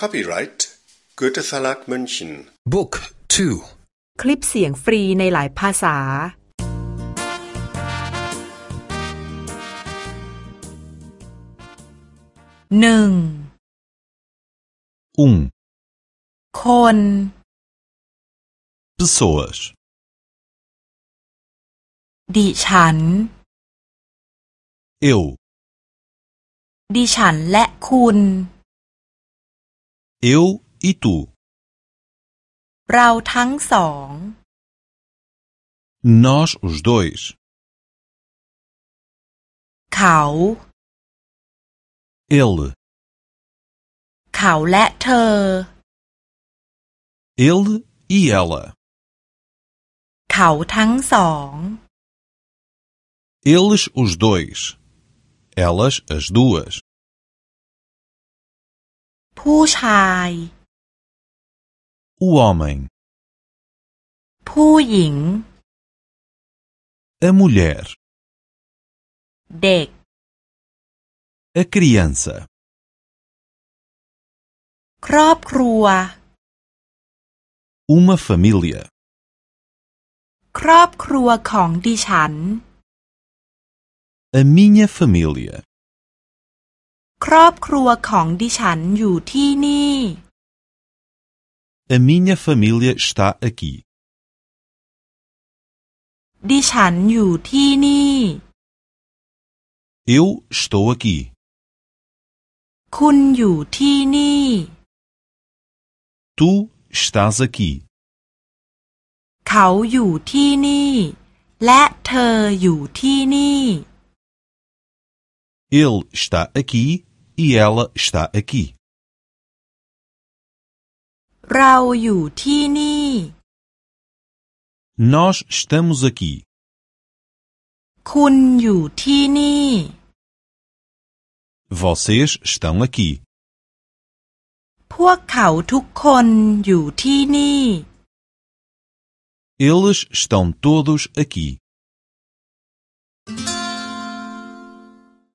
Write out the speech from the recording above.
Copyright Goethe Verlag München Book 2 คลิปเสียงฟรีในหลายภาษา หนึ่ง Um. คน Pessoas. ดิฉัน Eu. ดิฉันและคุณ Eu e tu. เราทั้งสอง Nós os dois. เขา Ele. เขาและเธอ Ele e ela. เขาทั้งสอง Eles os dois. Elas as duas. ผู้ชาย O homem. ผู้หญิง A mulher. เด็ก A criança. ครอบครัว Uma família. ครอบครัวของดิฉัน A minha família. ครอบครัวของดิฉันอยู่ที่นี่ A minha família está aqui. ดิฉันอยู่ที่นี่ Eu estou aqui. คุณอยู่ที่นี่ Tu estás aqui. เขาอยู่ที่นี่ และเธออยู่ที่นี่ Ele está aqui e ela está aqui. เราอยู่ที่นี่ Nós estamos aqui. คุณอยู่ที่นี่ Vocês estão aqui. พวกเขาทุกคนอยู่ที่นี่ Eles estão todos aqui.